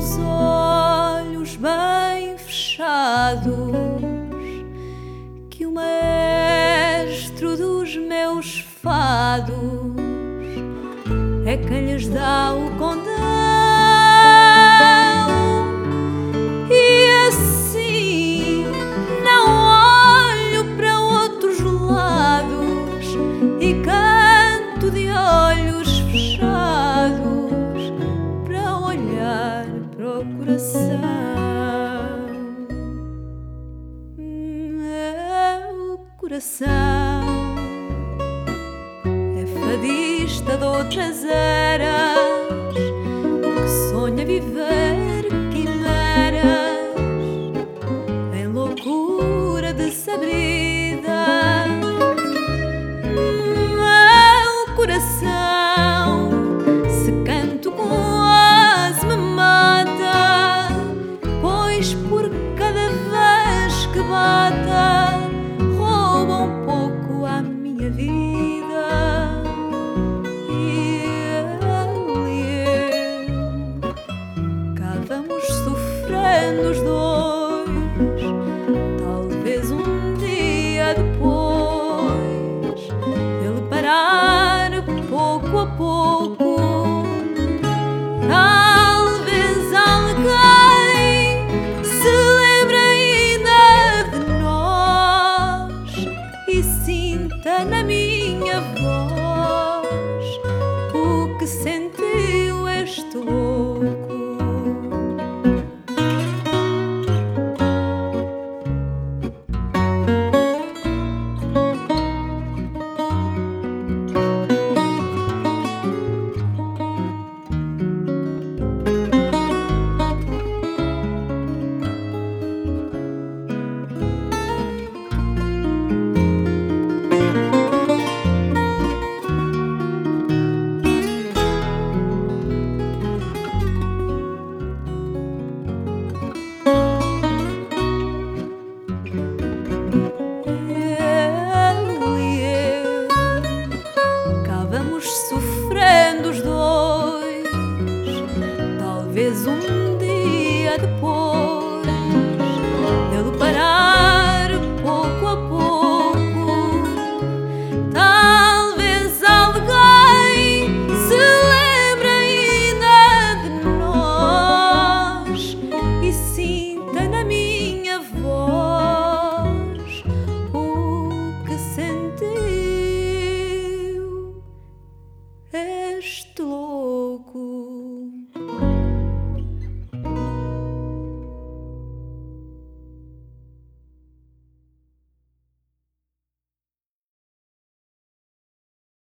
os olhos bem fechados que o mestre dos meus fados é quem lhes dá o condenado. Meu coração é fadista de outras eras que sonha viver. Senta na minha voz o que senta